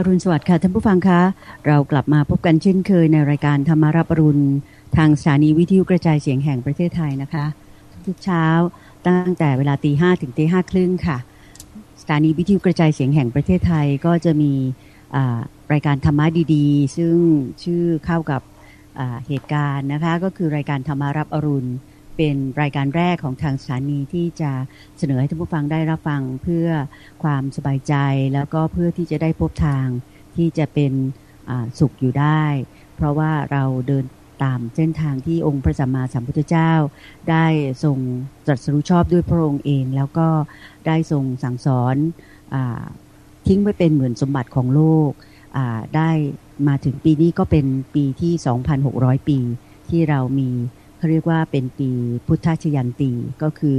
อรุณสวัสดิ์ค่ะท่านผู้ฟังคะ เรากลับมาพบกันเช่นเคยในรายการธรรมารับอรุณ ทางสถานีวิทยุกระจายเสียงแห่งประเทศไทยนะคะ ทุกเช้าตั้งแต่เวลาตีห้ถึงตีห้าครึ่งค่ะ สถานีวิทยุกระจายเสียงแห่งประเทศไทยก็จะมีรายการธรรมะดีๆ ซึ่งชื่อเข้ากับเหตุการณ์นะคะ ก็คือรายการธรรมารับอรุณ เป็นรายการแรกของทางสถานีที่จะเสนอให้ท่านผู้ฟังได้รับฟังเพื่อความสบายใจ แล้วก็เพื่อที่จะได้พบทางที่จะเป็นสุขอยู่ได้ เพราะว่าเราเดินตามเส้นทางที่องค์พระสัมมาสัมพุทธเจ้า ได้ทรงตรัสรู้ชอบด้วยพระองค์เอง แล้วก็ได้ทรงสั่งสอนอทิ้งไว้เป็นเหมือนสมบัติของโลกได้มาถึงปีนี้ก็เป็นปีที่ 2,600 ปีที่เรามี เขาเรียกว่าเป็นปีพุทธชยันตีก็คือ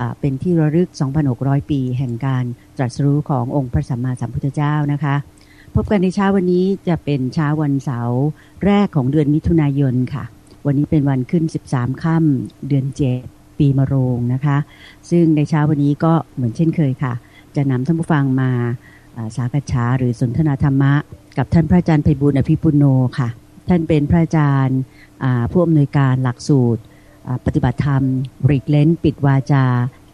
อเป็นที่ระลึก 2,600 ปีแห่งการตรัสรู้ขององค์พระสัมมาสัมพุทธเจ้านะคะ พบกันในเช้าวันนี้จะเป็นเช้าวันเสาร์แรกของเดือนมิถุนายนค่ะ วันนี้เป็นวันขึ้น 13 ค่ำเดือนเจปีมะโรงนะคะ ซึ่งในเช้าวันนี้ก็เหมือนเช่นเคยค่ะ จะนำท่านผู้ฟังมาสากฉาหรือสนทนาธรรมะ กับท่านพระอาจารย์ไพบุญอภิปุโนค่ะ ท่านเป็นพระอาจารย์ ผู้อำนวยการหลักสูตร ปฏิบัติธรรมริกเลนปิดวาจา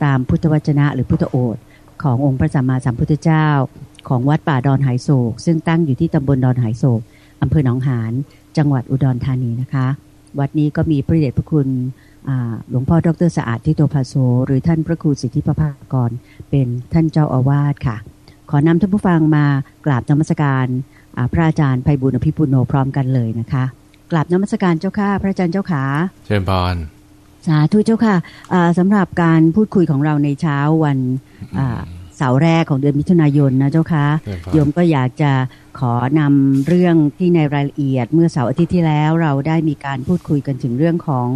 ตามพุทธวจนะหรือพุทธโอษขององค์พระสัมมาสัมพุทธเจ้า ของวัดป่าดอนไหโศก ซึ่งตั้งอยู่ที่ตำบลดอนไหโศกอำเภอหนองหานจังหวัดอุดรธานีนะคะ วัดนี้ก็มีพระเดชพระคุณหลวงพ่อดรสะอาดทิโตภาโซหรือท่านพระครูสิทธิประภากร เป็นท่านเจ้าอาวาสค่ะ ขอนำท่านผู้ฟังมากราบนมัสการพระอาจารย์ไพบุญอภิปุโนพร้อมกันเลยนะคะ กราบนมัสการเจ้าค่ะ พระอาจารย์เจ้าขาเชิญพรสาธุเจ้าค่ะสำหรับการพูดคุยของเราในเช้าวันเสาร์แรกของเดือนมิถุนายนนะเจ้าค่ะโยมก็อยากจะขอนำเรื่องที่ในรายละเอียด เมื่อเสาร์อาทิตย์ที่แล้วเราได้มีการพูดคุยกันถึงเรื่องของ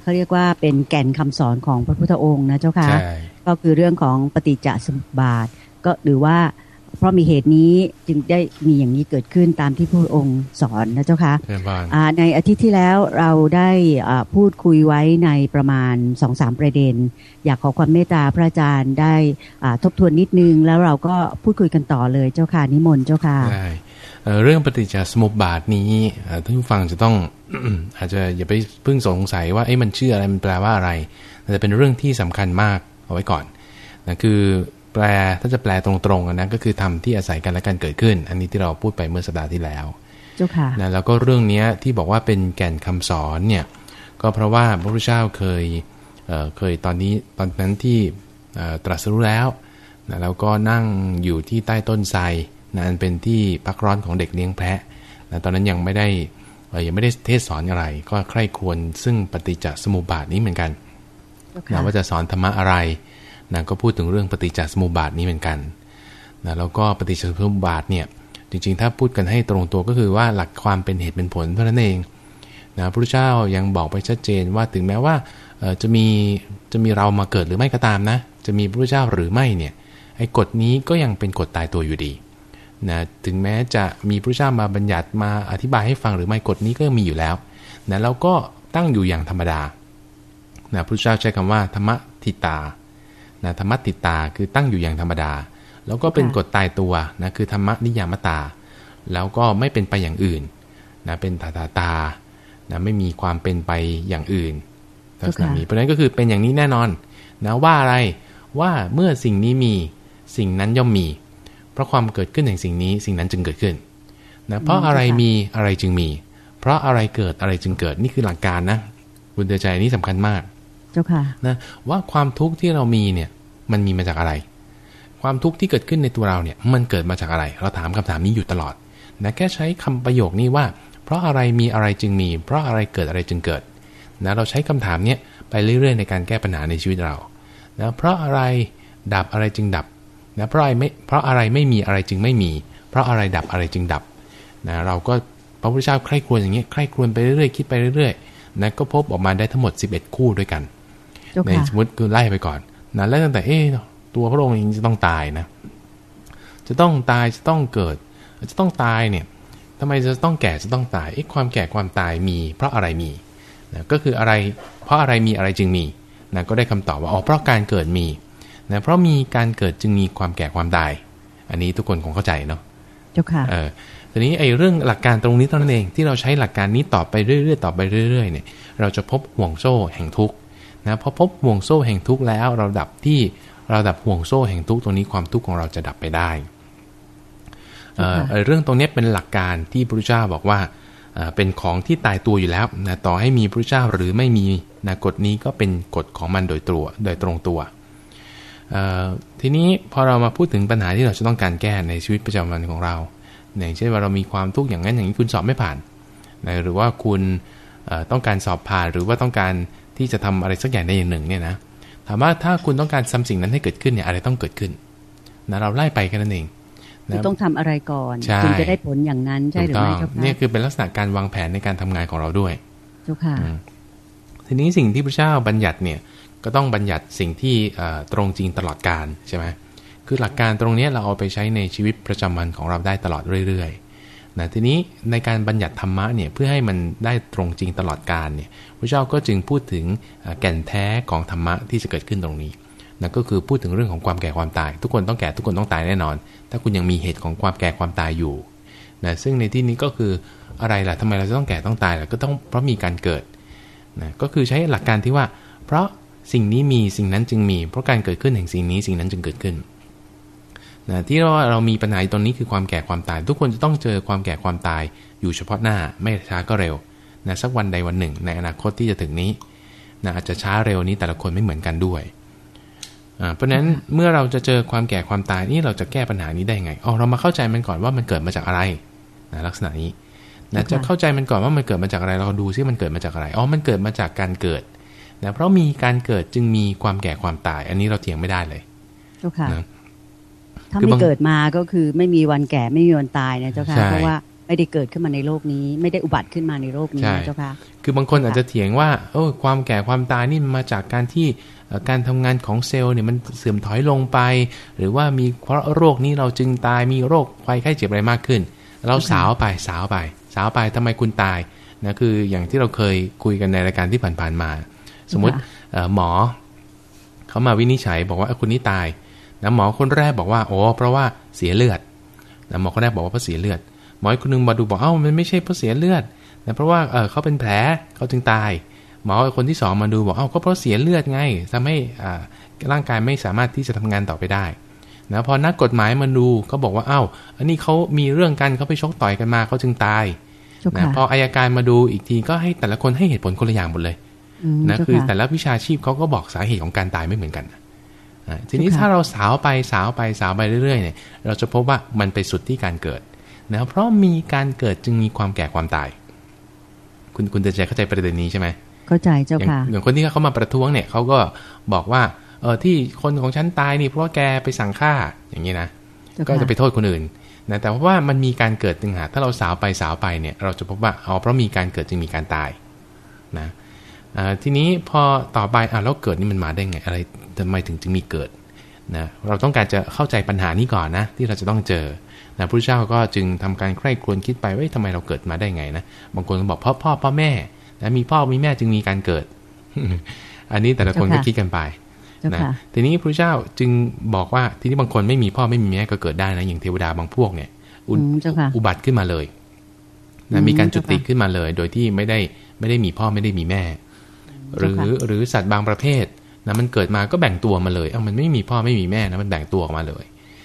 เขาเรียกว่าเป็นแก่นคำสอนของพระพุทธองค์นะเจ้าค่ะก็คือเรื่องของปฏิจจสมุปบาทก็หรือว่า เพราะมีเหตุนี้จึงได้มีอย่างนี้เกิดขึ้นตามที่พระองค์สอนนะเจ้าคะในอาทิตย์ที่แล้วเราได้พูดคุยไว้ในประมาณสองสามประเด็น อยากขอความเมตตาพระอาจารย์ได้ทบทวนนิดนึง แล้วเราก็พูดคุยกันต่อเลยเจ้าค่ะนิมนต์เจ้าค่ะได้เรื่องปฏิจจสมุปบาทนี้ท่านผู้ฟังจะต้องอาจจะอย่าไปเพิ่งสงสัยว่าไอ้มันชื่ออะไรมันแปลว่าอะไรแต่เป็นเรื่องที่สำคัญมากเอาไว้ก่อนนะคือ แปลถ้าจะแปลตรงๆนะก็คือทำที่อาศัยกันและกันเกิดขึ้น อันนี้ที่เราพูดไปเมื่อสัปดาห์ที่แล้วเจ้าค่ะนะแล้วก็เรื่องนี้ที่บอกว่าเป็นแก่นคำสอนเนี่ยก็เพราะว่าพระพุทธเจ้าเคยเเคยตอนนี้ตอนนั้นที่ตรัสรู้แล้วนะแล้วก็นั่งอยู่ที่ใต้ต้นไทรนะอันเป็นที่พักร้อนของเด็กเลี้ยงแพะนะตอนนั้นยังไม่ได้ยังไม่ได้เทศสอนอะไร ก็ใคร่ควรซึ่งปฏิจจสมุปบาทนี้เหมือนกันนะว่าจะสอนธรรมะอะไร นะก็พูดถึงเรื่องปฏิจจสมุปบาทนี้เหมือนกันนะแล้วก็ปฏิจจสมุปบาทเนี่ยจริงๆ ถ้าพูดกันให้ตรงตัวก็คือว่าหลักความเป็นเหตุเป็นผลเท่านั้นเองนะพระเจ้ายังบอกไปชัดเจนว่าถึงแม้ว่าจะมีจะมีเรามาเกิดหรือไม่ก็ตามนะ จะมีพระพุทธเจ้าหรือไม่เนี่ยไอ้กฎนี้ก็ยังเป็นกฎตายตัวอยู่ดีนะถึงแม้จะมีพระเจ้ามาบัญญัติมาอธิบายให้ฟังหรือไม่กฎนี้ก็มีอยู่แล้วนะแล้วก็ตั้งอยู่อย่างธรรมดานะพระเจ้าใช้คำว่าธรรมทิตา นะธรรมติตาคือตั้งอยู่อย่างธรรมดา แล้วก็เป็นกฎตายตัวนะคือธรรมนิยามตา แล้วก็ไม่เป็นไปอย่างอื่นนะเป็นตาตาตานะไม่มีความเป็นไปอย่างอื่นลักษณะนี้เพราะนั้นก็คือเป็นอย่างนี้แน่นอนนะว่าอะไรว่าเมื่อสิ่งนี้มีสิ่งนั้นย่อมมี เพราะความเกิดขึ้นแห่งสิ่งนี้สิ่งนั้นจึงเกิดขึ้นนะเพราะอะไรมีอะไรจึงมี เพราะอะไรเกิดอะไรจึงเกิดนี่คือหลักการนะคุณเตือนใจนี่สำคัญมากเจ้าค่ะนะว่าความทุกข์ที่เรามีเนี่ยมันมีมาจากอะไร ความทุกข์ที่เกิดขึ้นในตัวเราเนี่ยมันเกิดมาจากอะไร เราถามคำถามนี้อยู่ตลอดนะแค่ใช้คำประโยคนี้ว่า เพราะอะไรมีอะไรจึงมี เพราะอะไรเกิดอะไรจึงเกิดนะเราใช้คำถามเนี้ยไปเรื่อยๆในการแก้ปัญหาในชีวิตเรานะเพราะอะไรดับอะไรจึงดับนะเพราะอะไรไม่เพราะอะไรไม่มีอะไรจึงไม่มี เพราะอะไรดับอะไรจึงดับนะเราก็พระพุทธเจ้าใคร่ครวญอย่างเงี้ยใคร่ครวญไปเรื่อยๆคิดไปเรื่อยๆนะก็พบออกมาได้ทั้งหมด 11 คู่ด้วยกัน ในสมมติคือไล่ไปก่อนนะแล้วตั้งแต่เอ๊ตัวพระองค์เองจะต้องตายนะ จะต้องตายจะต้องเกิด จะต้องตายเนี่ยทำไมจะต้องแก่จะต้องตายเอ๊ะความแก่ความตายมี เพราะอะไรมีนะก็คืออะไร เพราะอะไรมีอะไรจึงมีนะก็ได้คำตอบว่าอ๋อเพราะการเกิดมีนะเพราะมีการเกิดจึงมีความแก่ความตาย อันนี้ทุกคนคงเข้าใจเนาะจ้าค่ะเออทีนี้ไอ้เรื่องหลักการตรงนี้เท่านั้นเองที่เราใช้หลักการนี้ต่อไปเรื่อยๆต่อไปเรื่อยๆเนี่ย เราจะพบห่วงโซ่แห่งทุกข์ นะพอพบห่วงโซ่แห่งทุกข์แล้วเราดับที่เราดับห่วงโซ่แห่งทุกข์ตรงนี้ความทุกข์ของเราจะดับไปได้เอ่อเอ่อเรื่องตรงนี้เป็นหลักการที่พระพุทธเจ้าบอกว่าเอ่อเป็นของที่ตายตัวอยู่แล้วนะต่อให้มีพระพุทธเจ้าหรือไม่มีนะกฎนี้ก็เป็นกฎของมันโดยตัวโดยตรงตัวเอ่อทีนี้พอเรามาพูดถึงปัญหาที่เราจะต้องการแก้ในชีวิตประจำวันของเราอย่างเช่นว่าเรามีความทุกข์อย่างนั้นอย่างนี้คุณสอบไม่ผ่านนะหรือว่าคุณเอ่อต้องการสอบผ่านหรือว่าต้องการ ที่จะทำอะไรสักอย่างใดอย่างหนึ่งเนี่ยนะถามว่าถ้าคุณต้องการทำสิ่งนั้นให้เกิดขึ้นเนี่ยอะไรต้องเกิดขึ้นนะเราไล่ไปแค่นั้นเองคือนะต้องทำอะไรก่อนใช่จึงจะได้ผลอย่างนั้นใช่หรือไม่ถูกต้เจ้างค่ะเนี่ยคือเป็นลักษณะการวางแผนในการทำงานของเราด้วยเจ้าค่ะอืมทีนี้สิ่งที่พระเจ้าบัญญัติเนี่ยก็ต้องบัญญัติสิ่งที่เอ่อตรงจริงตลอดการใช่ไหมคือหลักการตรงเนี้ยเราเอาไปใช้ในชีวิตประจำวันของเราได้ตลอดเรื่อยๆ นะทีนี้ในการบัญญัติธรรมะเนี่ยเพื่อให้มันได้ตรงจริงตลอดการเนี่ยพระเจ้าก็จึงพูดถึงแก่นแท้ของธรรมะที่จะเกิดขึ้นตรงนี้นั่นก็คือพูดถึงเรื่องของความแก่ความตาย ทุกคนต้องแก่ทุกคนต้องตายแน่นอน ถ้าคุณยังมีเหตุของความแก่ความตายอยู่นะซึ่งในที่นี้ก็คืออะไรล่ะทำไมเราจะต้องแก่ต้องตายล่ะก็ต้องเพราะมีการเกิดนะก็คือใช้หลักการที่ว่า เพราะสิ่งนี้มีสิ่งนั้นจึงมี เพราะการเกิดขึ้นแห่งสิ่งนี้สิ่งนั้นจึงเกิดขึ้น นะที่เราเรามีปัญหาตรงนี้คือความแก่ความตาย ทุกคนจะต้องเจอความแก่ความตายอยู่เฉพาะหน้าไม่ช้าก็เร็วนะสักวันใดวันหนึ่ง ในอนาคตที่จะถึงนี้นะอาจจะช้าเร็วนี้แต่ละคนไม่เหมือนกันด้วยอ่าเพราะฉะนั้นเมื่อเราจะเจอความแก่ความตายนี่เราจะแก้ปัญหานี้ได้ไงอ๋อเรามาเข้าใจมันก่อนว่ามันเกิดมาจากอะไรนะลักษณะนี้นะจะเข้าใจมันก่อนว่ามันเกิดมาจากอะไร เราดูซิมันเกิดมาจากอะไรอ๋อมันเกิดมาจากการเกิดนะเพราะมีการเกิดจึงมีความแก่ความตาย อันนี้เราเถียงไม่ได้เลยเจ้าค่ะนะ ถ้าคือไม่บางเกิดมาก็คือไม่มีวันแก่ไม่มีวันตายนะเจ้าค่ะใช่เพราะว่าไม่ได้เกิดขึ้นมาในโลกนี้ ไม่ได้อุบัติขึ้นมาในโลกนี้ใช่นะเจ้าค่ะคือบางคนอาจจะเถียงว่าโอ้ยความแก่ความตายนี่มันมาจากการที่เอ่อการทำงานของเซลล์เนี่ยมันเสื่อมถอยลงไป หรือว่ามีเพราะโรคนี้เราจึงตายมีโรคไข้ไข้เจ็บอะไรมากขึ้น เราสาวไปสาวไป สาวไปทำไมคุณตายนะคืออย่างที่เราเคยคุยกันในรายการที่ผ่านๆมา สมมุติเอ่อหมอเขามาวินิจฉัยบอกว่าเอ้ยคุณนี่ตาย นะหมอคนแรกบอกว่าโอ้เพราะว่าเสียเลือดนะหมอคนแรกบอกว่าเพราะเสียเลือด หมออีกคนหนึงมาดูบอกเอ้ามันไม่ใช่เพราะเสียเลือดนะเพราะว่าเออเขาเป็นแผลเขาจึงตาย หมอคนที่สองมาดูบอกเอ้าก็เพราะเสียเลือดไงทำให้อ่าร่างกายไม่สามารถที่จะทำงานต่อไปได้นะพอนักกฎหมายมาดูเขาบอกว่าเอ้า อันนี้เขามีเรื่องกันเขาไปชกต่อยกันมาเขาจึงตายเจ้านะค่ะพออายการมาดูอีกทีก็ให้แต่ละคนให้เหตุผลคนละอย่างหมดเลยอืมนะเจ้าคือค่ะแต่ละวิชาชีพเขาก็บอกสาเหตุของการตายไม่เหมือนกันนะอ่า ทีนี้เจ้าค่ะถ้าเราสาวไปสาวไปสาวไปเรื่อยๆเนี่ยเราจะพบว่ามันไปสุดที่การเกิดนะเพราะมีการเกิดจึงมีความแก่ความตาย คุณคุณจะใจเข้าใจประเด็นนี้ใช่ไหมเข้าใจเจ้าอย่างค่ะอย่างคนที่เขามาประท้วงเนี่ยเขาก็บอกว่าเออที่คนของฉันตายนี่เพราะว่าแกไปสั่งฆ่าอย่างนี้นะเจ้าก็ค่ะจะไปโทษคนอื่นนะแต่ว่ามันมีการเกิดตึงหากถ้าเราสาวไปสาวไปเนี่ย เราจะพบว่าเอาเพราะมีการเกิดจึงมีการตายนะอ่าทีนี้พอต่อไปอะแล้วเกิดนี่มันมาได้ไงอะไร ทำไมถึงจึงมีเกิดนะเราต้องการจะเข้าใจปัญหานี้ก่อนนะ ที่เราจะต้องเจอนะพระพุทธเจ้าก็จึงทำการใคร่ครวญคิดไปว่าเฮ้ยทำไมเราเกิดมาได้ไงนะบางคนก็บอกเพราะพ่อพ่อแม่นะมีพ่อมีแม่จึงมีการเกิด อันนี้แต่ละคนก็คิดกันไปเจ้านะค่ะทีนี้พระเจ้าจึงบอกว่าทีนี้บางคนไม่มีพ่อไม่มีแม่ก็เกิดได้นะอย่างเทวดาบางพวกเนี่ยอุอืมเจ้าค่ะอุบัติขึ้นมาเลยอืนะมมีการจุติเจ้าค่ะขึ้นมาเลย โดยที่ไม่ได้ไม่ได้มีพ่อไม่ได้มีแม่ หรือเจ้าค่ะหรือสัตว์บางประเภท นะมันเกิดมาก็แบ่งตัวมาเลย เอ้ามันไม่มีพ่อไม่มีแม่นะมันแบ่งตัวออกมาเลย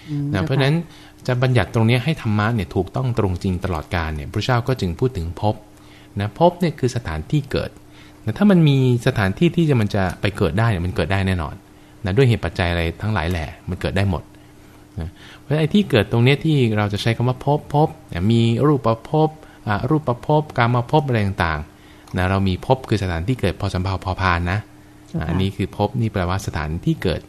อืมนะจ้เพราะฉะนั้นจะบัญญัติตรงเนี้ยให้ธรรมะเนี่ยถูกต้องตรงจริงตลอดกาลเนี่ยพระเจ้าก็จึงพูดถึงภพนะภพเนี่ยคือสถานที่เกิดนะถ้ามันมีสถานที่ที่จะมันจะไปเกิดได้เนี่ยมันเกิดได้แน่นอนนะด้วยเหตุปัจจัยอะไรทั้งหลายแหละมันเกิดได้หมดนะเพราะฉะนั้นไอ้ที่เกิดตรงเนี้ยที่เราจะใช้คำว่าภพภพเนี่ยมีรูปประภพอ่ารูปประภพกามภพอะไรต่างๆนะเรามีภพคือสถานที่เกิดพอสำเพาพอพานนะเจ้า อ่าค่ะอันนี้คือภพนี่แปลว่าสถานที่เกิด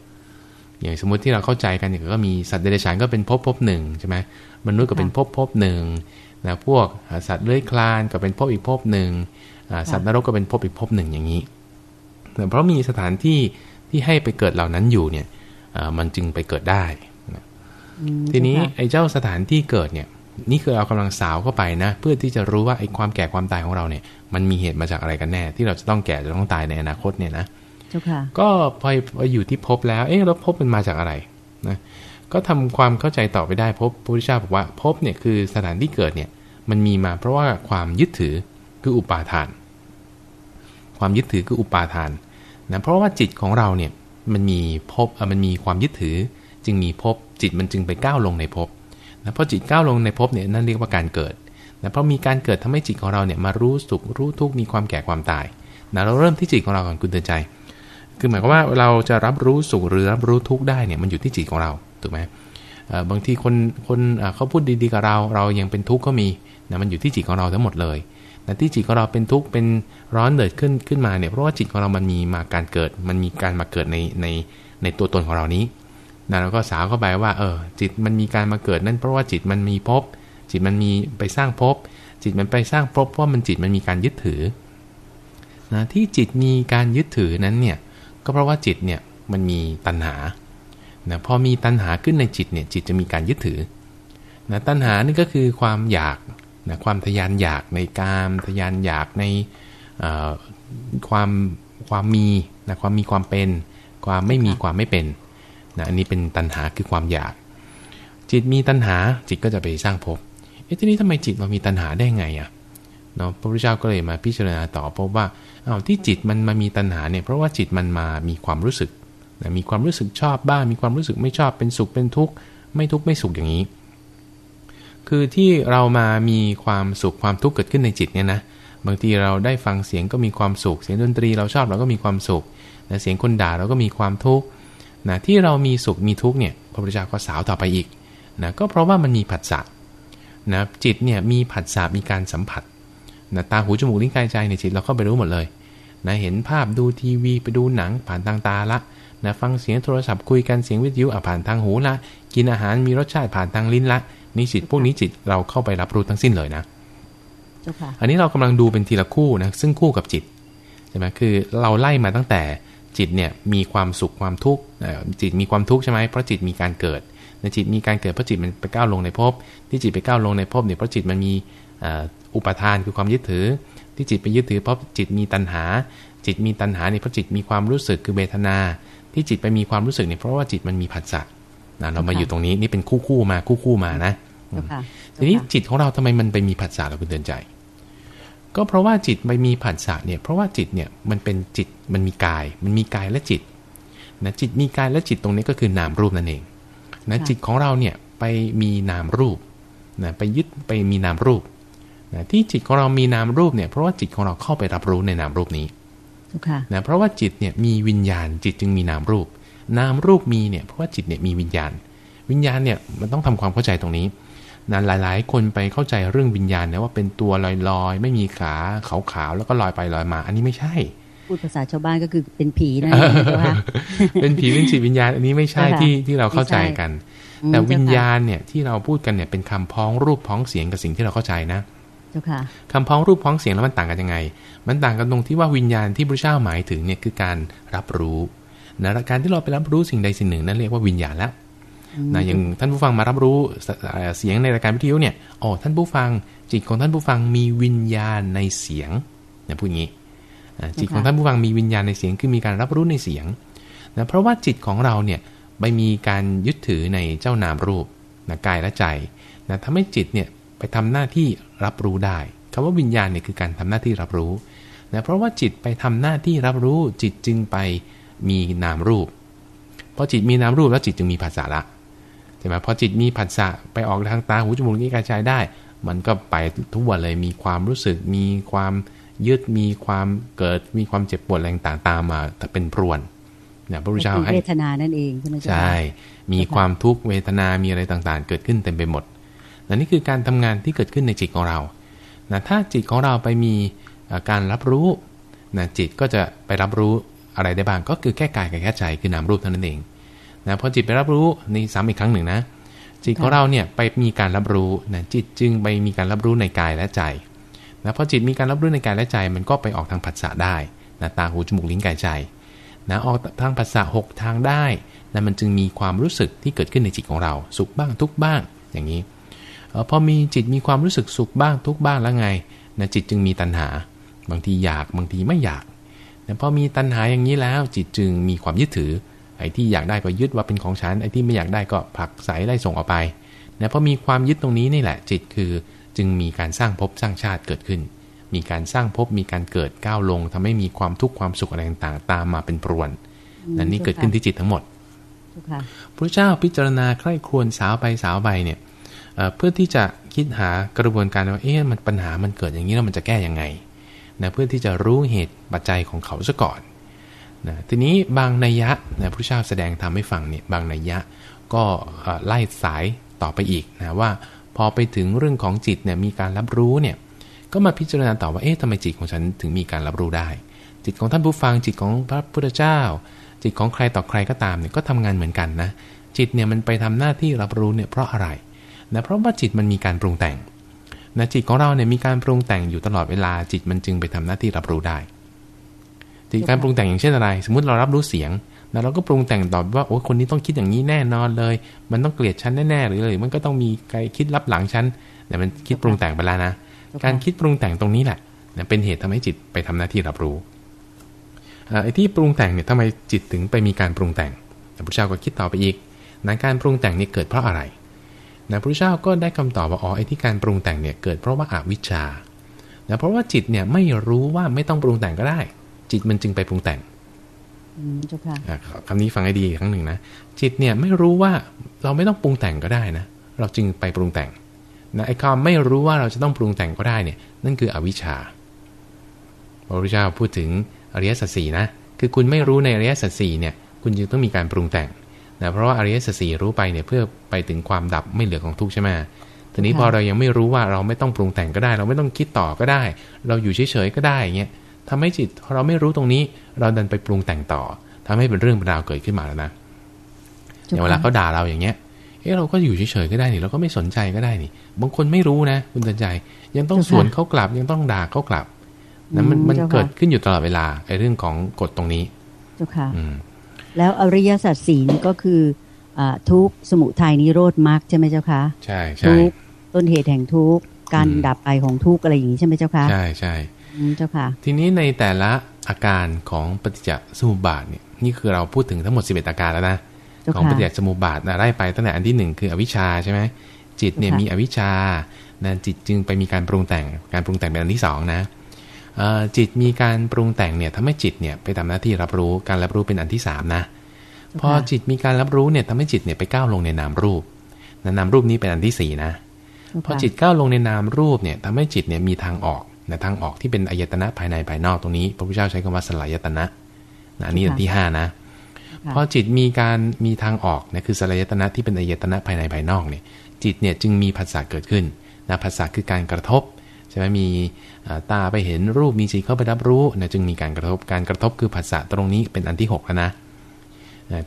อย่างสมมุติที่เราเข้าใจกันอย่างก็มีสัตว์เดรัจฉานก็เป็นภพภพหนึ่งใช่ไหมมนุษย์ก็เป็นภพภพหนึ่งนะพวกอ่าสัตว์เลื้อยคลานก็เป็นภพอีกภพหนึ่งอ่าสัตว์นรกก็เป็นภพอีกภพหนึ่งอย่างนี้นะเพราะมีสถานที่ที่ให้ไปเกิดเหล่านั้นอยู่เนี่ยอ่ามันจึงไปเกิดได้นะอืมทีนี้เจ้าค่ะไอ้เจ้าสถานที่เกิดเนี่ยนี่คือเรากำลังสาวเข้าไปนะ เพื่อที่จะรู้ว่าไอ้ความแก่ความตายของเราเนี่ย มันมีเหตุมาจากอะไรกันแน่ ที่เราจะต้องแก่จะต้องตายในอนาคตเนี่ยนะเจ้าค่ะ ก็พอออยู่ที่พบแล้ว เอ๊ะแล้วพบมันมาจากอะไรนะก็ทำความเข้าใจต่อไปได้พบพระพุทธเจ้าบอกว่าพบเนี่ยคือสถานที่เกิดเนี่ยมันมีมาเพราะว่าความยึดถือคืออุปาทาน ความยึดถือคืออุปาทานนะเพราะว่าจิตของเราเนี่ยมันมีพบมันมีความยึดถือ จึงมีพบจิตมันจึงไปก้าวลงในพบนะเพราะจิตก้าวลงในพบเนี่ยนั่นเรียกว่าการเกิดนะเพราะมีการเกิดทำให้จิตของเราเนี่ยมารู้สุขรู้ทุกข์มีความแก่ความตายนะเราเริ่มที่จิตของเราก่อนคุณเตือนใจ คือหมายความว่าเราจะรับรู้สุขหรือรับรู้ทุกข์ได้เนี่ยมันอยู่ที่จิตของเราถูกไหมบางทีคนคนเขาพูดดีๆกับเรา เรายังเป็นทุกข์ก็มีนะมันอยู่ที่จิตของเราทั้งหมดเลยนะที่จิตของเราเป็นทุกข์เป็นร้อนเดือดขึ้นขึ้นมาเนี่ยเพราะว่าจิตของเรามันมีมาการเกิด มันมีการมาเกิดในในในตัวตนของเรานี้นะเราก็สาวเข้าไปว่าเออจิตมันมีการมาเกิดนั่นเพราะว่าจิตมันมีภพจิตมันมีไปสร้างภพจิตมันไปสร้างภพเพราะมันจิตมันมีการยึดถือนะที่จิตมีการยึดถือนั้นเนี่ย ก็เพราะว่าจิตเนี่ยมันมีตัณหานะพอมีตัณหาขึ้นในจิตเนี่ยจิตจะมีการยึดถือนะตัณหานี่ก็คือความอยากนะความทยานอยากในกามทยานอยากในความความมีนะความมีความเป็น ความไม่มีความไม่เป็นนะอันนี้เป็นตัณหาคือความอยาก จิตมีตัณหาจิตก็จะไปสร้างภพเอ๊ะทีนี้ทำไมจิตเรามีตัณหาได้ไงอะ่ะเนาะพระพุทธเจ้าก็เลยมาพิจารณาต่อพบว่า อ้าวที่จิตมันมามีตัณหาเนี่ยเพราะว่าจิตมันมามีความรู้สึกนะมีความรู้สึกชอบบ้าง มีความรู้สึกไม่ชอบเป็นสุขเป็นทุกข์ไม่ทุกข์ไม่สุขอย่างนี้ คือที่เรามามีความสุขความทุกข์เกิดขึ้นในจิตเนี่ยนะบางทีเราได้ฟังเสียงก็มีความสุข เสียงดนตรีเราชอบเราก็มีความสุขนะเสียงคนด่าเราก็มีความทุกข์นะที่เรามีสุขมีทุกข์เนี่ยพระพุทธเจ้าก็สาวต่อไปอีกนะก็เพราะว่ามันมีผัสสะนะจิตเนี่ยมีผัสสะมีการสัมผัส นะตาหูจมูกลิ้นกายใจในจิตเราก็ไปรู้หมดเลยนะเห็นภาพดูทีวีไปดูหนังผ่านทางตาละนะฟังเสียงโทรศัพท์คุยกันเสียงวิทยุผ่านทางหูละ กินอาหารมีรสชาติผ่านทางลิ้นละนี่จิตพวกนี้จิตเราเข้าไปรับรู้ทั้งสิ้นเลยนะอันนี้เรากำลังดูเป็นทีละคู่นะซึ่งคู่กับจิตใช่ไหมคือเราไล่มาตั้งแต่จิตเนี่ยมีความสุขความทุกข์จิตมีความทุกข์ใช่ไหมเพราะจิตมีการเกิดในจิตมีการเกิดเพราะจิตมันไปก้าวลงในภพที่จิตไปก้าวลงในภพเนี่ยเพราะจิตมันมี อุปทานคือความยึดถือ ที่จิตไปยึดถือเพราะจิตมีตัณหา จิตมีตัณหาเนี่ยเพราะจิตมีความรู้สึกคือเวทนา ที่จิตไปมีความรู้สึกเนี่ยเพราะว่าจิตมันมีผัสสะนะเรามาอยู่ตรงนี้นี่เป็นคู่คู่มาคู่คู่มานะทีนี้จิตของเราทำไมมันไปมีผัสสะเราคุณเตือนใจ ก็เพราะว่าจิตไปมีผัสสะเนี่ยเพราะว่าจิตเนี่ยมันเป็นจิตมันมีกาย มันมีกายและจิตนะจิตมีกายและจิตตรงนี้ก็คือนามรูปนั่นเองนะจิตของเราเนี่ยไปมีนามรูปนะไปยึดไปมีนามรูป นะที่จิตของเรามีนามรูปเนี่ยเพราะว่าจิตของเราเข้าไปรับรู้ในนามรูปนี้นะเพราะว่าจิตเนี่ยมีวิญญาณ จิตจึงมีนามรูป นามรูปมีเนี่ยเพราะว่าจิตเนี่ยมีวิญญาณ วิญญาณเนี่ยมันต้องทำความเข้าใจตรงนี้นะหลาย ๆ คนไปเข้าใจเรื่องวิญญาณนะว่าเป็นตัวลอยๆ ไม่มีขาขาวๆแล้วก็ลอยไปลอยมา อันนี้ไม่ใช่พูดภาษาชาวบ้านก็คือเป็นผีนั่นเองเป็นผีเป็นจิตวิญญาณ อันนี้ไม่ใช่ที่ที่เราเข้าใจกัน แต่วิญญาณเนี่ยที่เราพูดกันเนี่ยเป็นคำพ้องรูปพ้องเสียงกับสิ่งที่เราเข้าใจนะ คำพ้องรูปพ้องเสียงแล้วมันต่างกันยังไง มันต่างกันตรงที่ว่าวิญญาณที่พระเจ้าหมายถึงเนี่ยคือการรับรู้นะการที่เราไปรับรู้สิ่งใดสิ่งหนึ่งนั่นเรียกว่าวิญญาณแล้วนะอย่างท่านผู้ฟังมารับรู้เสียงในรายการวิทยุเนี่ยอ๋อท่านผู้ฟังจิตของท่านผู้ฟังมีวิญญาณในเสียงนะพูดงี้จิตของท่านผู้ฟังมีวิญญาณในเสียงคือมีการรับรู้ในเสียงนะเพราะว่าจิตของเราเนี่ยไปมีการยึดถือในเจ้านามรูปนะกายและใจนะทำให้จิตเนี่ย ไปทำหน้าที่รับรู้ได้คำว่าวิญญาณเนี่ยคือการทำหน้าที่รับรู้นะเพราะว่าจิตไปทำหน้าที่รับรู้จิตจึงไปมีนามรูปพอจิตมีนามรูปแล้วจิตจึงมีภาษาละใช่ไหมพอจิตมีผัสสะไปออกทางตาหูจมูกนิ้วกายใจได้ มันก็ไปทุกวันเลยมีความรู้สึกมีความยึดมีความเกิดมีความเจ็บปวดแรงต่างตามมาแต่เป็นพรวนเนี่ยพระพุทธเจ้าให้เวทนานั่นเองใช่ไหมใช่ มีความทุกข์เวทนามีอะไรต่างๆ เกิดขึ้นเต็มไปหมด นนี่คือการทำงานที่เกิดขึ้นในจิตของเรานะถ้าจิตของเราไปมีการรับรู้นะจิตก็จะไปรับรู้อะไรได้บ้าง ก็คือแค่กายกับแค่ใจคือนามรูปเท่านั้นเองนะพอจิตไปรับรู้ในซ้ำอีกครั้งหนึ่งนะ จิตของเราเนี่ยไปมีการรับรู้นะจิตจึงไปมีการรับรู้ในกายและใจนะพอจิตมีการรับรู้ในกายและใจมันก็ไปออกทางผัสสะได้นะตาหูจมูกลิ้นกายใจนะออกทางผัสสะหกทางได้นะมันจึงมีความรู้สึกที่เกิดขึ้นในจิตของเรา สุขบ้างทุกบ้างอย่างนี้ พอมีจิตมีความรู้สึกสุขบ้างทุกบ้างแล้วไงนะจิตจึงมีตัณหา บางทีอยากบางทีไม่อยากนะพอมีตัณหาอย่างนี้แล้วจิตจึงมีความยึดถือ ไอ้ที่อยากได้ก็ยึดว่าเป็นของฉันไอ้ที่ไม่อยากได้ก็ผลักใสไล่ส่งออกไปนะเพราะมีความยึดตรงนี้นี่แหละ จิตคือจึงมีการสร้างภพสร้างชาติเกิดขึ้น มีการสร้างภพมีการเกิดก้าวลงทำให้มีความทุกข์ความสุขอะไรต่างๆ ตามมาเป็นปรวนนั่นนี่เกิดขึ้นที่จิตทั้งหมดพระเจ้าพิจารณาใคร่ครวญสาวไปสาวไปเนี่ย เพื่อที่จะคิดหากระบวนการว่าเอ๊ะมันปัญหามันเกิดอย่างนี้แล้วมันจะแก้ยังไงนะเพื่อที่จะรู้เหตุปัจจัยของเขาซะก่อนนะทีนี้บางนัยยะนะพระเจ้าแสดงทำให้ฟังเนี่ยบางนัยยะก็ไล่สายต่อไปอีกนะว่าพอไปถึงเรื่องของจิตเนี่ยมีการรับรู้เนี่ยก็มาพิจารณาต่อว่าเอ๊ะทำไมจิตของฉันถึงมีการรับรู้ได้ จิตของท่านผู้ฟังจิตของพระพุทธเจ้า จิตของใครต่อใครก็ตามเนี่ยก็ทำงานเหมือนกันนะจิตเนี่ยมันไปทำหน้าที่รับรู้เนี่ยเพราะอะไร นะเพราะว่าจิตมันมีการปรุงแต่งนะจิตของเราเนี่ยมีการปรุงแต่งอยู่ตลอดเวลาจิตมันจึงไปทำหน้าที่รับรู้ได้จิตการปรุงแต่งอย่างเช่นอะไร สมมุติเรารับรู้เสียงแล้วเราก็ปรุงแต่งตอบว่าโอ้คนนี้ต้องคิดอย่างนี้แน่นอนเลย มันต้องเกลียดฉันแน่ๆหรือเลย มันก็ต้องมีใครคิดรับหลังฉันแต่มันคิดปรุงแต่งไปแล้วนะการคิดปรุงแต่งตรงนี้แหละเป็นเหตุทำให้จิตไปทำหน้าที่รับรู้ไอ้ที่ปรุงแต่งเนี่ยทำไมจิตถึงไปมีการปรุงแต่ง แต่พระเจ้าก็คิดต่อไปอีกนะการปรุงแต่งนี่เกิดเพราะอะไร นะพระเจ้าก็ได้คำตอบว่าอ๋อไอ้ที่การปรุงแต่งเนี่ยเกิดเพราะว่าอาวิชชานะเพราะว่าจิตเนี่ยไม่รู้ว่าไม่ต้องปรุงแต่งก็ได้ จิตมันจึงไปปรุงแต่งคำนี้ฟังให้ดีครั้งหนึ่งนะจิตเนี่ยไม่รู้ว่าเราไม่ต้องปรุงแต่งก็ได้นะเราจึงไปปรุงแต่งนะไอ้ความไม่รู้ว่าเราจะต้องปรุงแต่งก็ได้เนี่ยนั่นคืออวิชชาพระพุทธเจ้าพูดถึงอริยสัจสี่นะคือคุณไม่รู้ในอริยสัจสี่เนี่ย คุณจึงต้องมีการปรุงแต่ง นะเพราะว่าอริยสัจสี่รู้ไปเนี่ยเพื่อไปถึงความดับไม่เหลือของทุกข์ใช่ไหมทีนี้พอเรายังไม่รู้ว่าเราไม่ต้องปรุงแต่งก็ได้ เราไม่ต้องคิดต่อก็ได้ เราอยู่เฉยๆก็ได้เงี้ยทำให้จิตเราไม่รู้ตรงนี้ เราดันไปปรุงแต่งต่อทำให้เป็นเรื่องเป็นราวเกิดขึ้นมาแล้วนะอย่างเวลาเขาด่าเราอย่างเงี้ยเออเราก็อยู่เฉยๆก็ได้นี่เราก็ไม่สนใจก็ได้นี่ บางคนไม่รู้นะ คุณตันใจ ยังต้องสวนเขากลับ ยังต้องด่าเขากลับนั้นมันมันเกิดขึ้นอยู่ตลอดเวลาไอ้เรื่องของกฎตรงนี้เจ้าค่ะ แล้วอริยสัจสี่นี่ก็คืออทุกสมุทัยนิโรธมรรคใช่ไหมเจ้าคะใช่ใช่ทุกต้นเหตุแห่งทุกการดับไปของทุกอะไรอย่างนี้ใช่ไหมเจ้าคะใช่ใช่เจ้าค่ะ ทีนี้ในแต่ละอาการของปฏิจจสมุปบาทเนี่ยนี่คือเราพูดถึงทั้งหมด 11 อาการแล้วนะของปฏิจจสมุปบาทนะไล่ไปตั้งแต่อันที่หนึ่งคืออวิชชาใช่ไหมจิตเนี่ยมีอวิชชานั่นจิตจึงไปมีการปรุงแต่งการปรุงแต่งเป็นอันที่สองนะ จิตมีการปรุงแต่งเนี่ยทำให้จิตเนี่ยไปทำหน้าที่รับรู้การรับรู้เป็นอันที่สามนะพอจิตมีการรับรู้เนี่ยทำให้จิตเนี่ยไปก้าวลงในนามรูปนามรูปนี้เป็นอันที่สี่นะพอจิตก้าวลงในนามรูปเนี่ยทำให้จิตเนี่ยมีทางออกนะทางออกที่เป็นอายตนะภายในภายนอกตรงนี้พระพุทธเจ้าใช้คำว่าสลายตนะนะนี่อันที่ห้านะพอจิตมีการมีทางออกนะคือสลายตนะที่เป็นอายตนะภายในภายนอกเนี่ยจิตเนี่ยจึงมีภาษาเกิดขึ้นนะภาษาคือการกระทบใช่ไหมมี ตาไปเห็นรูปมีจิตเข้าไปรับรู้นะจึงมีการกระทบการกระทบคือภาษาตรงนี้เป็นอันที่6แล้วนะ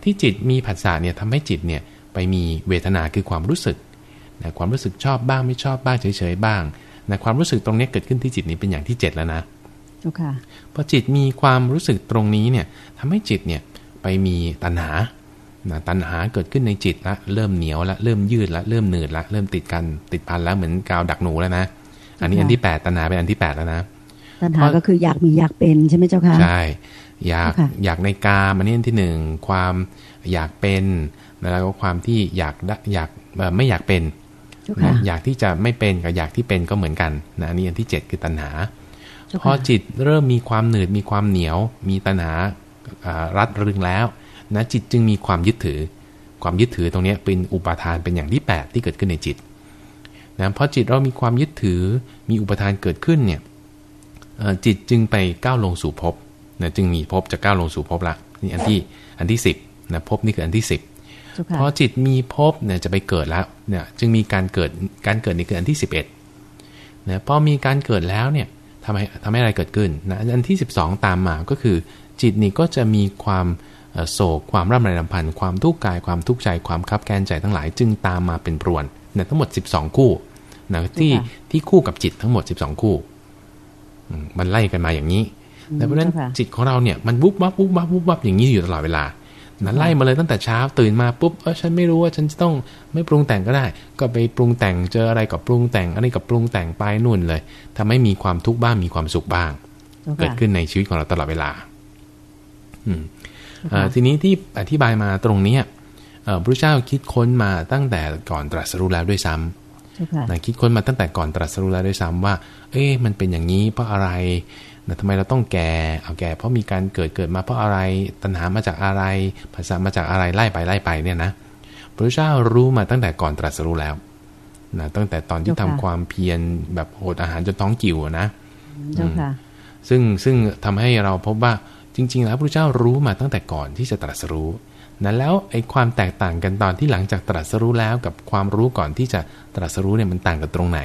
ที่จิตมีผัสสะเนี่ยทำให้จิตเนี่ยไปมีเวทนาคือความรู้สึกนะความรู้สึกชอบบ้างไม่ชอบบ้างเฉยๆบ้างนะความรู้สึกตรงนี้เกิดขึ้นที่จิตนี้เป็นอย่างที่ 7 แล้วนะพอจิตมีความรู้สึกตรงนี้เนี่ยทำให้จิตเนี่ยไปมีตัณหานะตัณหาเกิดขึ้นในจิตละเริ่มเหนียวละเริ่มยืดละเริ่มหนืดละเริ่มติดกันติดพันแล้วเหมือนกาวดักหนูแล้วนะ อันนี้อันที่8ตัณหาเป็นอันที่8แล้วนะตัณหาก็คืออยากมีอยากเป็นใช่ไหมเจ้าค่ะใช่อยากอยากในกามอันนี้ที่หนึ่งความอยากเป็นแล้วก็ความที่อยากอยากไม่อยากเป็นนะอยากที่จะไม่เป็นกับอยากที่เป็นก็เหมือนกันนะอันนี้อันที่เจ็ดคือตัณหาพอจิตเริ่มมีความหนืดมีความเหนียว มีตัณหารัดรึงแล้วนะจิตจึงมีความยึดถือ ความยึดถือตรงนี้เป็นอุปาทานเป็นอย่างที่ 8 ที่เกิดขึ้นในจิต นะพอจิตเรามีความยึดถือมีอุปทานเกิดขึ้นเนี่ยจิตจึงไปก้าวลงสู่ภพนะจึงมีภพจะก้าวลงสู่ภพละนี่อันที่อันที่สิบนะภพนี่คืออันที่สิบพอจิตมีภพเนี่ยจะไปเกิดแล้วเนี่ยจึงมีการเกิดการเกิดนี่คืออันที่สิบเอ็ดนะพอมีการเกิดแล้วเนี่ยทำให้ทำให้อะไรเกิดขึ้นนะอันที่สิบสองตามมาก็คือ จิตนี่ก็จะมีความโศกความร่ำไรรำพันความทุกข์กายความทุกข์ใจความคับแกนใจทั้งหลาย จึงตามมาเป็นปรวนนะทั้งหมด 12 คู่ นะที่ที่คู่กับจิตทั้งหมด 12 คู่มันไล่กันมาอย่างนี้แต่เพราะฉะนั้นจิตของเราเนี่ยมันวุบวับวุบวับวุบวับอย่างนี้อยู่ตลอดเวลานั้นไล่มาเลยตั้งแต่เช้าตื่นมาปุ๊บเออฉันไม่รู้ว่าฉันจะต้องไม่ปรุงแต่งก็ได้ ก็ไปปรุงแต่งเจออะไรกับปรุงแต่งอะไรกับปรุงแต่งไปนู่นเลยทำให้มีความทุกข์บ้างมีความสุขบ้าง เกิดขึ้นในชีวิตของเราตลอดเวลา อืมเอ่อทีนี้ที่อธิบายมาตรงเนี้ยเอ่อพระเจ้าคิดค้นมาตั้งแต่ก่อนตรัสรู้แล้วด้วยซ้ำเจ้าค่ะ นะคิดค้นมาตั้งแต่ก่อนตรัสรู้แล้วด้วยซ้ำว่า เอ๊ะมันเป็นอย่างนี้เพราะอะไรนะทำไมเราต้องแก่เอาแก่ เพราะมีการเกิดเกิดมาเพราะอะไร ตัณหามาจากอะไร ภาษามาจากอะไรไล่ไปไล่ไปเนี่ยนะพระเจ้ารู้มาตั้งแต่ก่อนตรัสรู้แล้วนะตั้งแต่ตอนที่ทำความเพียรแบบโหดอาหารจนท้องกิ่วอะนะเจ้าค่ะซึ่งซึ่งทำให้เราพบว่าจริง ๆ แล้วพระเจ้ารู้มาตั้งแต่ก่อนที่จะตรัสรู้ นะแล้วไอ้ความแตกต่างกันตอนที่หลังจากตรัสรู้แล้วกับความรู้ก่อนที่จะตรัสรู้เนี่ยมันต่างกันตรงไหน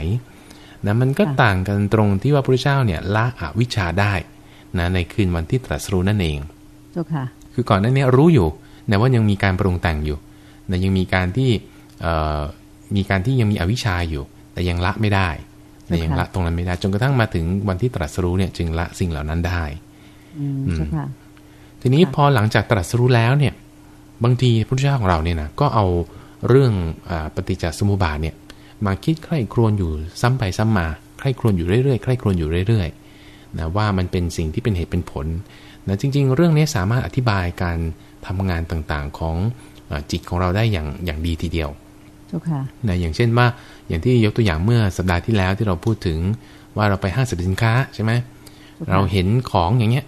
นะมันก็ค่ะต่างกันตรงที่ว่าพระเจ้าเนี่ยละอวิชชาได้นะในคืนวันที่ตรัสรู้นั่นเองเจ้าค่ะคือก่อนหน้านี้รู้อยู่นะว่ายังมีการปรุงแต่งอยู่นะยังมีการที่เอ่อมีการที่ยังมีอวิชชาอยู่ แต่ยังละไม่ได้นะยังละตรงนั้นไม่ได้จนกระทั่งมาถึงวันที่ตรัสรู้เนี่ยจึงละสิ่งเหล่านั้นได้อืมเจ้าค่ะทีนี้ค่ะพอหลังจากตรัสรู้แล้วเนี่ย บางทีพระพุทธเจ้าของเราเนี่ยนะก็เอาเรื่องอาปฏิจจสมุปบาทเนี่ยมาคิดใคร่ครวญอยู่ซ้ำไปซ้ำมาใคร่ครวญอยู่เรื่อยๆใคร่ครวญอยู่เรื่อยๆนะว่ามันเป็นสิ่งที่เป็นเหตุเป็นผลนะจริง ๆ เรื่องนี้สามารถอธิบายการทำงานต่างๆของอาจิตของเราได้อย่างอย่างดีทีเดียวเจ้าค่ะนะอย่างเช่นว่าอย่างที่ยกตัวอย่างเมื่อสัปดาห์ที่แล้วที่เราพูดถึงว่าเราไปห้างสรรพสินค้าใช่ไหมจ้าค่ะเราเห็นของอย่างเงี้ย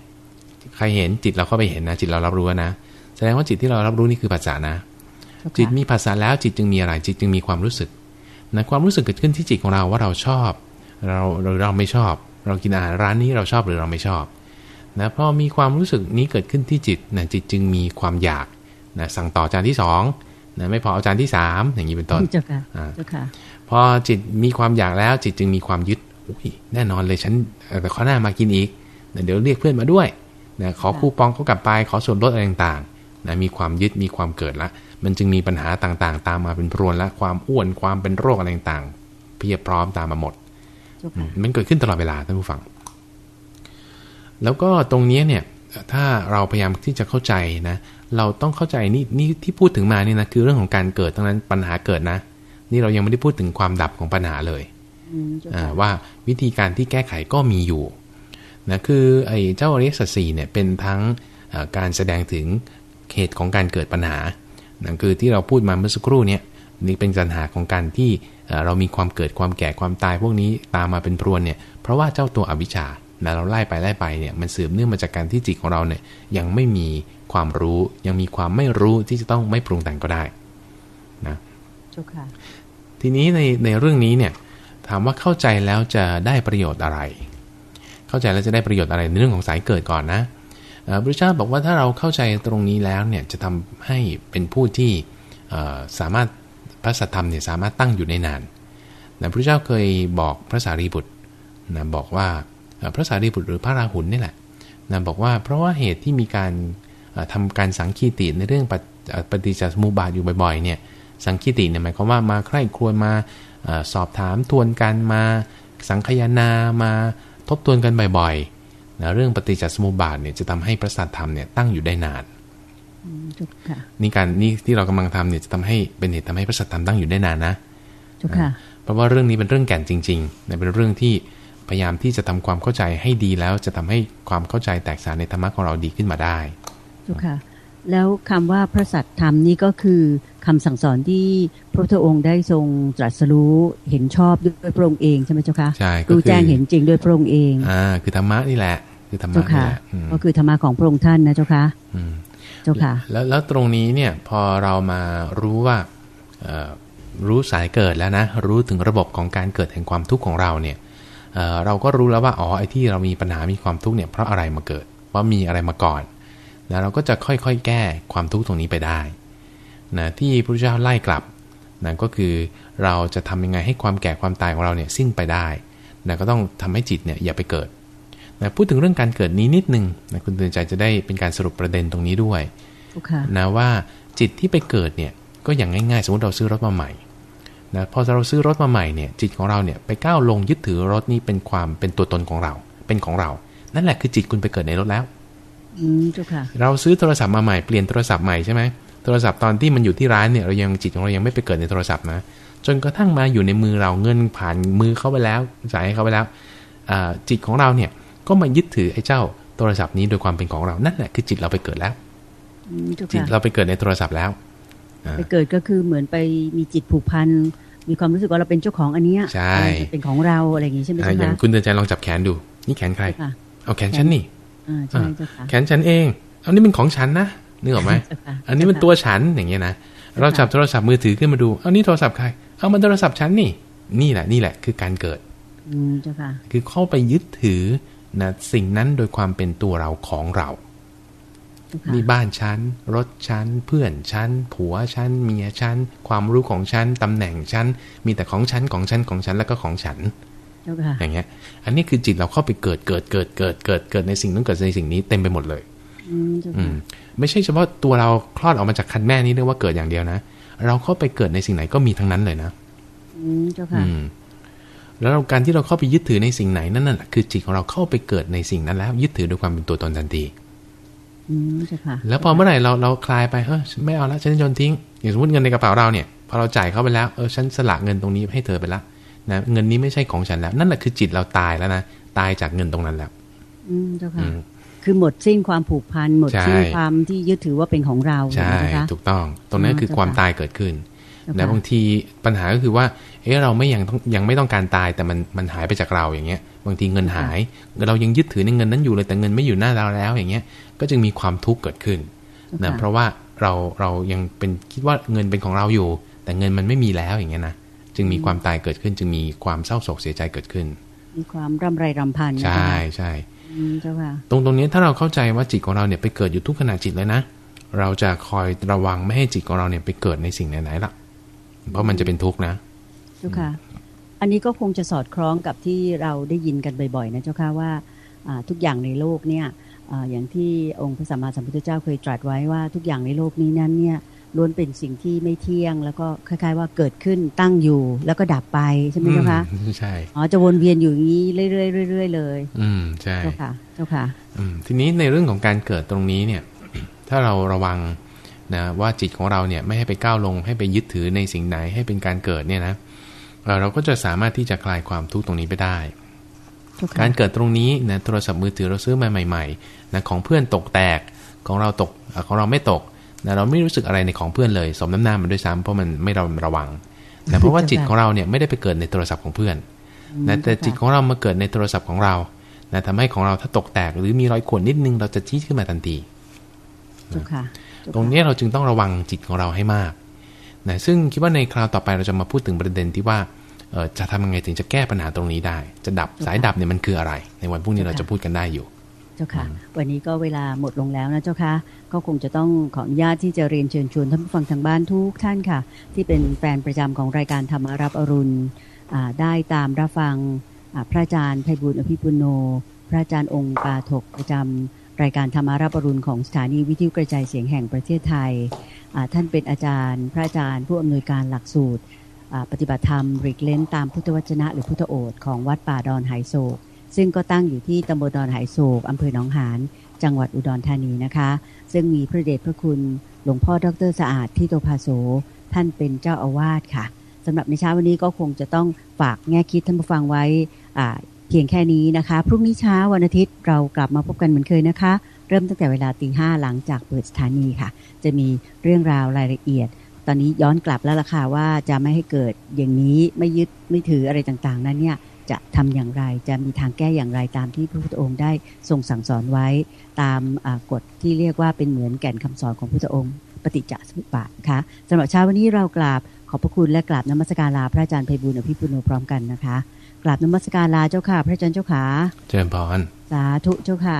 ใครเห็นจิตเราเข้าไปเห็นนะจิตเรารับรู้นะ แสดงว่าจิตที่เรารับรู้นี่คือภาษานะเจ้าค่ะจิตมีภาษาแล้วจิตจึงมีอะไรจิตจึงมีความรู้สึกนะความรู้สึกเกิดขึ้นที่จิตของเราว่าเราชอบ เราเราเราไม่ชอบ เรากินอาหารร้านนี้เราชอบหรือเราไม่ชอบนะพอมีความรู้สึกนี้เกิดขึ้นที่จิตนะจิตจึงมีความอยากนะสั่งต่อจานที่สองนะไม่พอเอาจานที่สามอย่างนี้เป็นต้นเจ้าค่ะอ่าเจ้าค่ะพอจิตมีความอยากแล้วจิตจึงมีความยึดอุ๊ยแน่นอนเลยฉันเอ่อแต่ข้อหน้ามากินอีกนะเดี๋ยวเรียกเพื่อนมาด้วยนะขอคูปองเขากลับไปขอส่วนลดอะไรต่างๆ นะมีความยึดมีความเกิดละ มันจึงมีปัญหาต่างๆ ตามมาเป็นพรวนและความอ้วนความเป็นโรคอะไรต่างๆเพียบพร้อมตามมาหมดเจ้าอืค่ะมมันเกิดขึ้นตลอดเวลาท่านผู้ฟัง แล้วก็ตรงเนี้ยเนี่ยถ้าเราพยายามที่จะเข้าใจนะ เราต้องเข้าใจนี่นี่ที่พูดถึงมานี่นะคือเรื่องของการเกิดทั้งนั้นปัญหาเกิดนะ นี่เรายังไม่ได้พูดถึงความดับของปัญหาเลยอืมเจ้าอ่าค่ะว่าวิธีการที่แก้ไขก็มีอยู่นะคือไอ้เจ้าอริยสัจสี่เนี่ยเป็นทั้งเอ่อการแสดงถึง เหตุของการเกิดปัญหานะคือที่เราพูดมาเมื่อสักครู่เนี่ยนี่เป็นปัญหาของการที่เอ่อเรามีความเกิดความแก่ความตายพวกนี้ตามมาเป็นพรวนเนี่ยเพราะว่าเจ้าตัวอวิชชานะเราไล่ไปไล่ไปเนี่ยมันสืบเนื่องมาจากการที่จิตของเราเนี่ยยังไม่มีความรู้ยังมีความไม่รู้ที่จะต้องไม่ปรุงแต่งก็ได้นะเจ้าค่ะทีนี้ในในเรื่องนี้เนี่ยถามว่าเข้าใจแล้วจะได้ประโยชน์อะไร เข้าใจแล้วจะได้ประโยชน์อะไรในเรื่องของสายเกิดก่อนนะเอ่อ พระเจ้าบอกว่าถ้าเราเข้าใจตรงนี้แล้วเนี่ยจะทำให้เป็นผู้ที่สามารถพระสัทธรรมเนี่ยสามารถตั้งอยู่ในนานนะพระเจ้าเคยบอกพระสารีบุตรนะบอกว่าพระสารีบุตรหรือพระราหุลนี่แหละนะบอกว่าเพราะว่าเหตุที่มีการเอ่อทำการสังคีติในเรื่องปฏิเอ่อปฏิจจสมุปบาทอยู่บ่อยๆเนี่ยสังคิติเนี่ยหมายความว่ามาใคร่ครวญมาสอบถามทวนกันมาสังคายนามาทบทวนกันบ่อยๆ นะเรื่องปฏิจจสมุปบาทเนี่ยจะทำให้พระสัทธรรมเนี่ยตั้งอยู่ได้นานอืมเจ้าค่ะนี่การนี่ที่เรากำลังทำเนี่ยจะทำให้เป็นเหตุทำให้พระสัทธรรมตั้งอยู่ได้นานนะเจ้าค่ะเพราะว่าเรื่องนี้เป็นเรื่องแก่นจริงๆนะเป็นเรื่องที่พยายามที่จะทำความเข้าใจให้ดีแล้วจะทำให้ความเข้าใจแตกสารในธรรมะของเราดีขึ้นมาได้เจ้าค่ะ แล้วคำว่าพระสัตธรรมนี่ก็คือคำสั่งสอนที่พระพุทธองค์ได้ทรงตรัสรู้เห็นชอบด้วยพระองค์เองใช่ไหมเจ้าค่ะใช่ก็รู้คือแจ้งเห็นจริงด้วยพระองค์เองอ่าคือธรรมะนี่แหละ คือธรรมะเจ้านี่ค่ะแหละอืมก็คือธรรมะของพระองค์ท่านนะเจ้าค่ะอืมเจ้าค่ะแล้วแล้วตรงนี้เนี่ยพอเรามารู้ว่าเอ่อรู้สายเกิดแล้วนะ รู้ถึงระบบของการเกิดแห่งความทุกข์ของเราเนี่ยเอ่อเราก็รู้แล้วว่าอ๋อไอ้ที่เรามีปัญหามีความทุกข์เนี่ยเพราะอะไรมาเกิดว่ามีอะไรมาก่อน นะเราก็จะค่อยๆ แก้ความทุกข์ตรงนี้ไปได้นะที่พระพุทธเจ้าไล่กลับนะก็คือเราจะทำยังไงให้ความแก่ความตายของเราเนี่ยสิ้นไปได้นะก็ต้องทำให้จิตเนี่ยอย่าไปเกิดนะพูดถึงเรื่องการเกิดนี้นิดนึงนะคุณเตือนใจจะได้เป็นการสรุปประเด็นตรงนี้ด้วยเจ้าค่ะนะว่าจิตที่ไปเกิดเนี่ยก็อย่างง่ายๆ สมมติเราซื้อรถมาใหม่นะพอเราซื้อรถมาใหม่เนี่ยจิตของเราเนี่ยไปก้าวลงยึดถือรถนี้เป็นความเป็นตัวตนของเรา เป็นของเรา นั่นแหละคือจิตคุณไปเกิดในรถแล้ว อืมเจ้าค่ะ เราซื้อโทรศัพท์มาใหม่เปลี่ยนโทรศัพท์ใหม่ใช่ไหมโทรศัพท์ตอนที่มันอยู่ที่ร้านเนี่ยเรายังจิตของเรายังไม่ไปเกิดในโทรศัพท์นะจนกระทั่งมาอยู่ในมือเราเงินผ่านมือเข้าไปแล้วจ่ายให้เขาไปแล้วอ่าจิตของเราเนี่ยก็มายึดถือไอ้เจ้าโทรศัพท์นี้โดยความเป็นของเรานั่นแหละคือจิตเราไปเกิดแล้วอืมเจ้าจิตค่ะเราไปเกิดในโทรศัพท์แล้วอ่าไปเกิดก็คือเหมือนไปมีจิตผูกพันมีความรู้สึกว่าเราเป็นเจ้าของอันเนี้ยใช่เออเป็นของเราอะไรอย่างงี้ใช่ไหมอ่าเจ้าอย่างค่ะคุณเตือนใจลองจับแขนดู นี่แขนใครเจ้าค่ะเอาแขนฉันนี่ อ่าใช่เจ้าค่ะแขนฉันเองเอานี่เป็นของฉันนะนึกออกไหมเจ้าค่ะอันนี้มันตัวฉันอย่างเงี้ยนะเราจับโทรศัพท์มือถือขึ้นมาดูเอานี่โทรศัพท์ใคร เอามันโทรศัพท์ฉันนี่ นี่แหละนี่แหละคือการเกิดอืมเจ้าค่ะคือเข้าไปยึดถือนะสิ่งนั้นโดยความเป็นตัวเราของเราเจ้าค่ะนี่บ้านฉัน รถฉัน เพื่อนฉัน ผัวฉัน เมียฉัน ความรู้ของฉัน ตำแหน่งฉัน มีแต่ของฉัน ของฉัน ของฉัน แล้วก็ของฉันเจ้าค่ะ อย่างเงี้ย อันนี้คือจิตเราเข้าไปเกิดเกิดเกิดเกิดเกิดเกิดในสิ่งนั้นเกิดในสิ่งนี้เต็มไปหมดเลย อืมเจ้าอืค่ะมไม่ใช่เฉพาะตัวเราคลอดออกมาจากคันแม่นี่เรียกว่าเกิดอย่างเดียวนะ เราเข้าไปเกิดในสิ่งไหนก็มีทั้งนั้นเลยนะ อืมเจ้าค่ะอืมแล้วเราการที่เราเข้าไปยึดถือในสิ่งไหนนั่นน่ะคือจิตของเราเข้าไปเกิดในสิ่งนั้นแล้ว ยึดถือด้วยความเป็นตัวตนทันทีอืมเจ้าค่ะแล้วพอเมื่อไหร่เราเราคลายไปเออฉันไม่เอาแล้วฉันจะโยนทิ้งอย่างสมมติเงินในกระเป๋าเราเนี่ยพอเราจ่ายเข้าไปแล้วเออฉันสละเงินตรงนี้ให้เธอไปละ นะเงินนี้ไม่ใช่ของฉันแล้ว นั่นแหละคือจิตเราตายแล้วนะตายจากเงินตรงนั้นแล้ว อืมเจ้าอืค่ะมคือหมดสิ้นความผูกพันหมดสิ้นใช่ความที่ยึดถือว่าเป็นของเราใช่ไหมคะถูกต้อง ตรงนั้นอ๋อคือเจ้าความค่ะตายเกิดขึ้นเจ้านะค่ะบางทีปัญหาก็คือว่า เออเราไม่ยังต้องยังไม่ต้องการตายแต่มันมันหายไปจากเราอย่างเงี้ย บางทีเงินหาย เรายังยึดถือในเงินนั้นอยู่เลยแต่เงินไม่อยู่หน้าเราแล้วอย่างเงี้ย ก็จึงมีความทุกข์เกิดขึ้นเจ้านะค่ะเพราะว่าเราเรายังเป็นคิดว่าเงินเป็นของเราอยู่ แต่เงินมันไม่มีแล้วอย่างเงี้ยนะ จึงมีความตายเกิดขึ้น จึงมีความเศร้าโศกเสียใจเกิดขึ้น มีความร่ำไรรำพันนะใช่เจ้าค่ะใช่อืมเจ้าค่ะตรงตรงนี้ถ้าเราเข้าใจว่าจิตของเราเนี่ยไปเกิดอยู่ทุกขณะจิตเลยนะ เราจะคอยระวังไม่ให้จิตของเราเนี่ยไปเกิดในสิ่งไหนๆละเพราะมันจะเป็นทุกข์นะเจ้าค่ะ อันนี้ก็คงจะสอดคล้องกับที่เราได้ยินกันบ่อยๆนะเจ้าค่ะว่าอ่าทุกอย่างในโลกเนี่ยอ่าอย่างที่องค์พระสัมมาสัมพุทธเจ้าเคยตรัสไว้ว่าทุกอย่างในโลกนี้นั้นเนี่ย ล้วนเป็นสิ่งที่ไม่เที่ยง แล้วก็คล้าย ๆ ว่าเกิดขึ้นตั้งอยู่ แล้วก็ดับไปใช่ไหมเจ้าคะอืมใช่อ๋อจะวนเวียนอยู่อย่างนี้เรื่อยๆเรื่อยๆเลย อืมใช่เจ้าค่ะ เจ้าค่ะอืมทีนี้ในเรื่องของการเกิดตรงนี้เนี่ย ถ้าเราระวังนะว่าจิตของเราเนี่ยไม่ให้ไปก้าวลง ให้ไปยึดถือในสิ่งไหนให้เป็นการเกิดเนี่ยนะเอ่อเราก็จะสามารถที่จะคลายความทุกข์ตรงนี้ไปได้เจ้าค่ะการเกิดตรงนี้นะโทรศัพท์มือถือเราซื้อมาใหม่ๆนะของเพื่อนตกแตกของเราตกเอ่อของเราไม่ตก นะเราไม่รู้สึกอะไรในของเพื่อนเลย สมน้ำหน้ามันด้วยซ้ำเพราะมันไม่เราระวังนะเพราะว่าจิตของเราเนี่ยไม่ได้ไปเกิดในโทรศัพท์ของเพื่อนนะแต่จิตของเรามาเกิดในโทรศัพท์ของเรานะทำให้ของเราถ้าตกแตกหรือมีรอยข่วนนิดนึงเราจะชี้ขึ้นมาทันทีเจ้าค่ะเจ้าค่ะตรงนี้เราจึงต้องระวังจิตของเราให้มากนะซึ่งคิดว่าในคราวต่อไปเราจะมาพูดถึงประเด็นที่ว่าเอ่อจะทำยังไงถึงจะแก้ปัญหาตรงนี้ได้ จะดับสายดับเนี่ยมันคืออะไร ในวันพรุ่งนี้เราจะพูดกันได้อยู่ เจ้าค่ะ วันนี้ก็เวลาหมดลงแล้วนะเจ้าค่ะ ก็คงจะต้องขออนุญาตที่จะเรียนเชิญชวนท่านผู้ฟังทางบ้านทุกท่านค่ะ ที่เป็นแฟนประจำของรายการธรรมารับอรุณอ่าได้ตามรับฟังอ่าพระอาจารย์ไพบุญอภิปุโน พระอาจารย์องค์ปาถกประจำรายการธรรมารับอรุณของสถานีวิทยุกระจายเสียงแห่งประเทศไทยอ่าท่านเป็นอาจารย์ พระอาจารย์ผู้อำนวยการหลักสูตรอ่าปฏิบัติธรรมริกเล้นตามพุทธวจนะ หรือพุทธโอษฐ์ของวัดป่าดอนไหโศก ซึ่งก็ตั้งอยู่ที่ตำบลดอนไหโศกอำเภอหนองหานจังหวัดอุดรธานีนะคะ ซึ่งมีพระเดชพระคุณหลวงพ่อดรสะอาดที่โตภาโสท่านเป็นเจ้าอาวาสค่ะสำหรับในเช้าวันนี้ก็คงจะต้องฝากแง่คิดท่านผู้ฟังไว้เพียงแค่นี้นะคะ พรุ่งนี้เช้าวันอาทิตย์เรากลับมาพบกันเหมือนเคยนะคะ เริ่มตั้งแต่เวลาตีห้าหลังจากเปิดสถานีค่ะ จะมีเรื่องราวรายละเอียด ตอนนี้ย้อนกลับแล้วล่ะค่ะว่าจะไม่ให้เกิดอย่างนี้ไม่ยึดไม่ถืออะไรต่างๆ นั้นเนี่ย จะทำอย่างไร จะมีทางแก้อย่างไรตามที่พระพุทธองค์ได้ทรงสั่งสอนไว้ตามอ่ากฎที่เรียกว่าเป็นเหมือนแก่นคำสอนของพระพุทธองค์ ปฏิจจสมุปบาทนะคะสำหรับเช้าวันนี้เรากราบขอบพระคุณและกราบนมัสการลาพระอาจารย์ไพบุญอภิปุโนพร้อมกันนะคะกราบนมัสการลาเจ้าค่ะ พระอาจารย์เจ้าขาเจริญพรสาธุเจ้าค่ะ